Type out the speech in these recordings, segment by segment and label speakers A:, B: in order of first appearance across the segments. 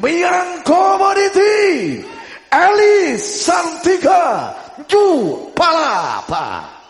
A: Mirang Community, Eli Santika, Ju Palapa.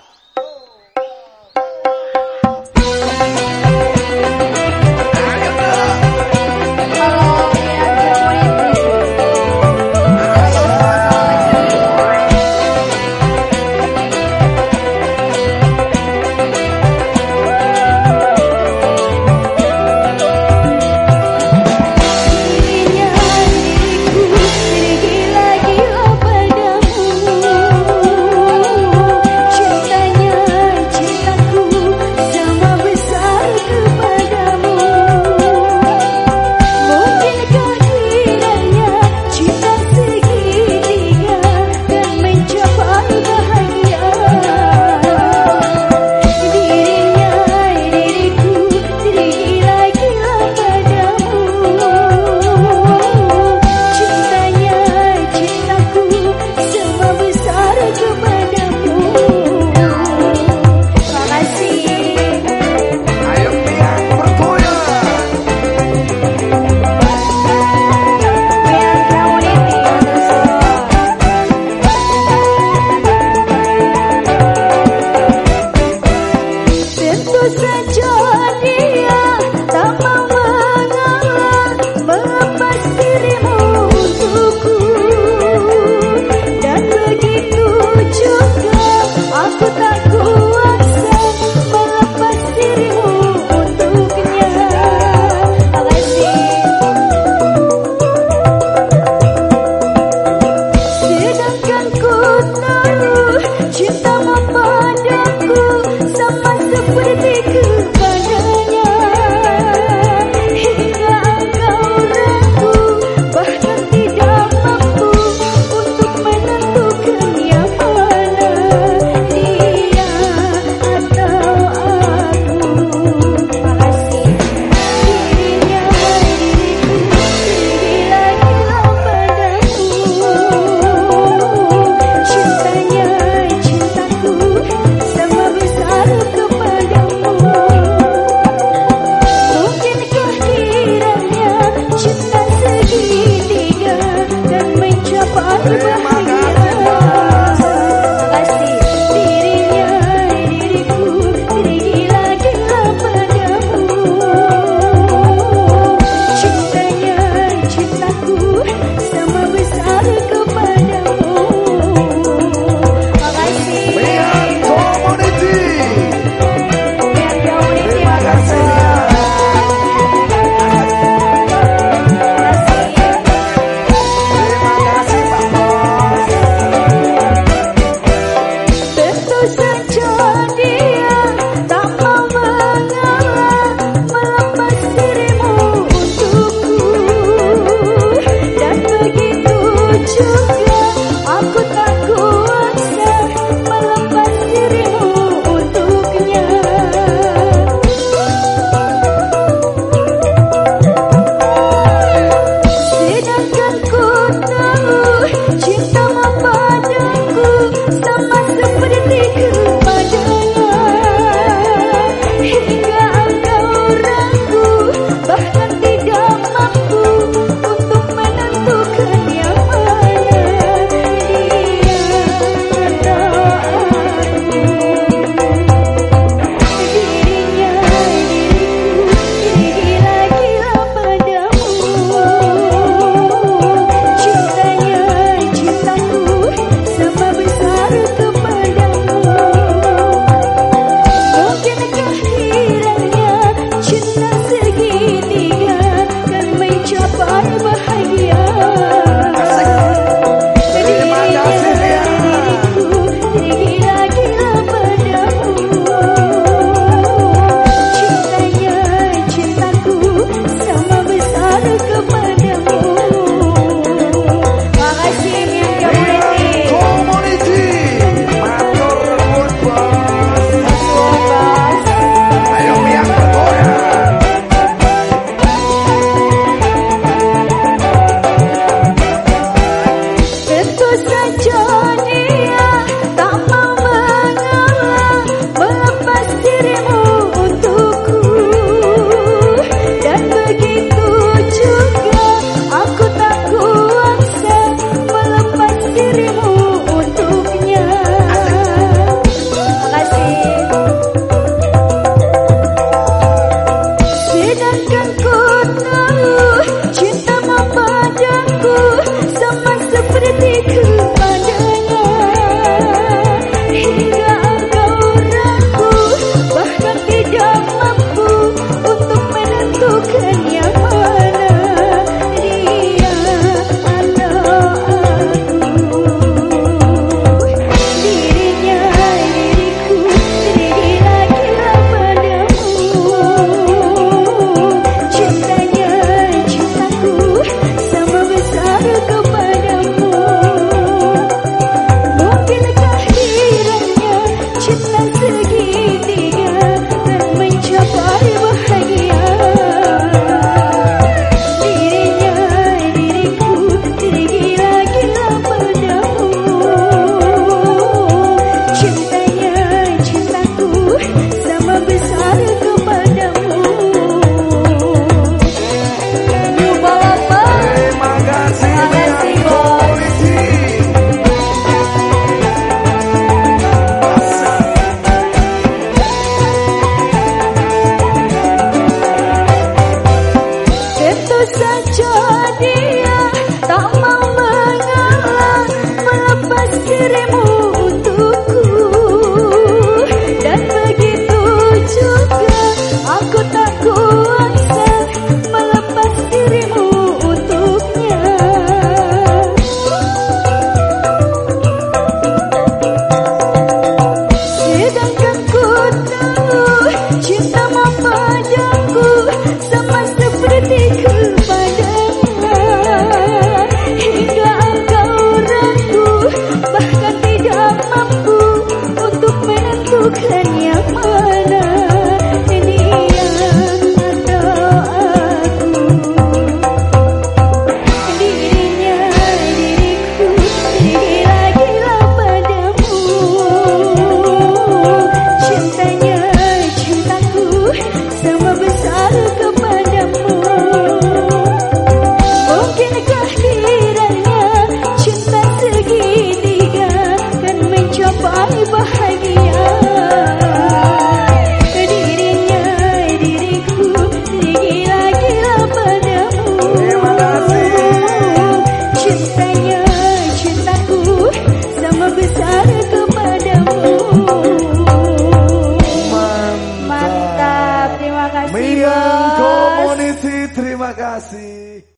A: partiremos. 你 idea.